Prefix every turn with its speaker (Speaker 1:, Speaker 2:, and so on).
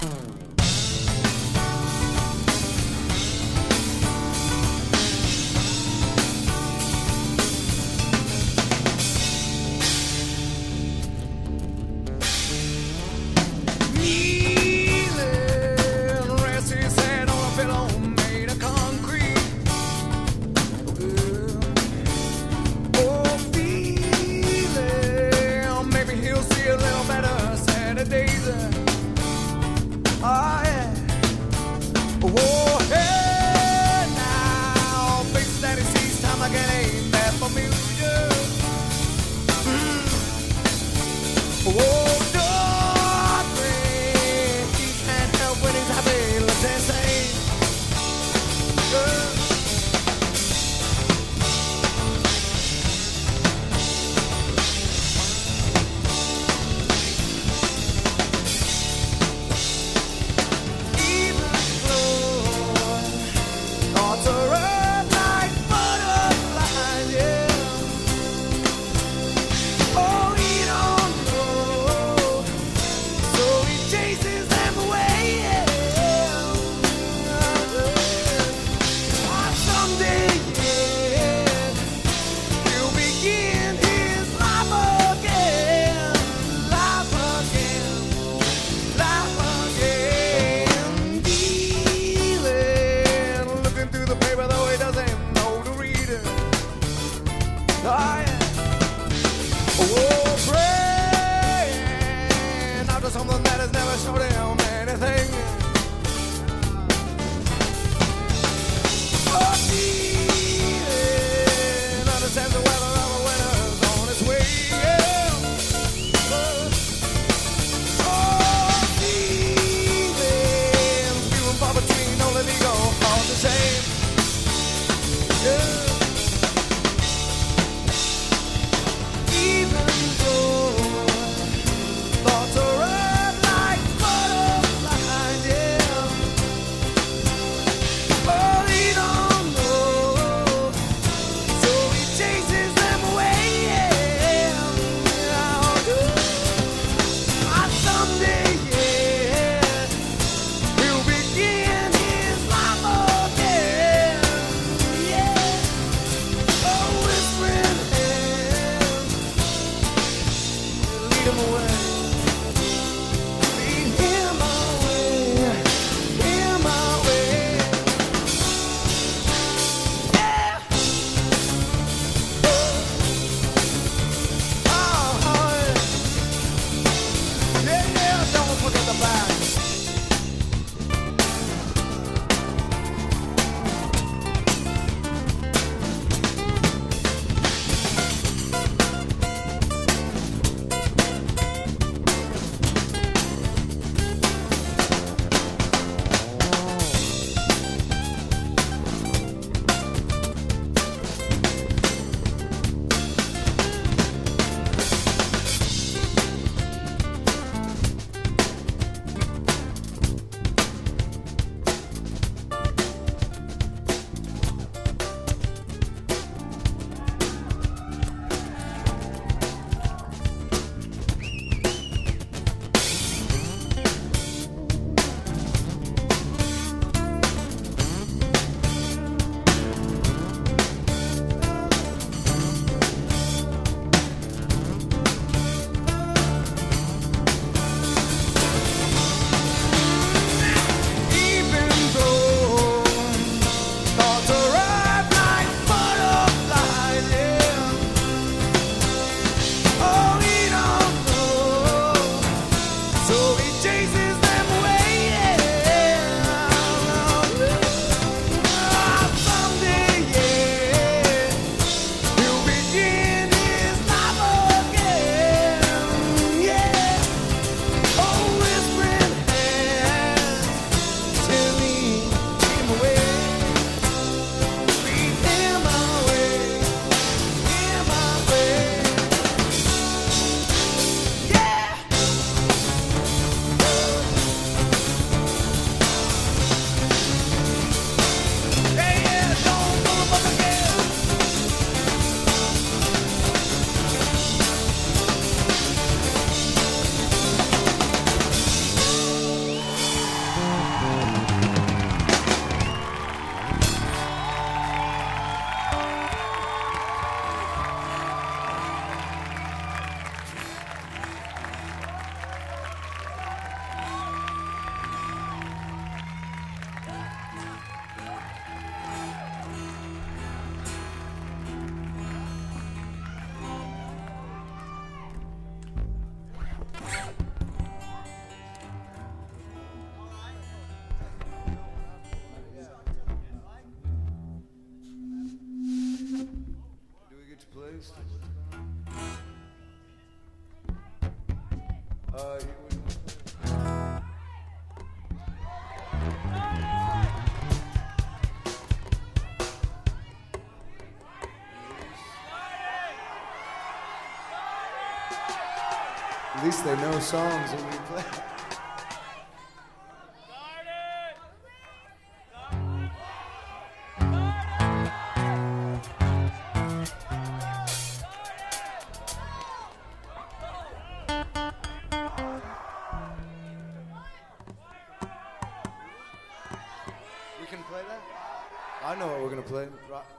Speaker 1: Kneeling,
Speaker 2: At least they know songs when we play. I know what we're gonna play. Rock.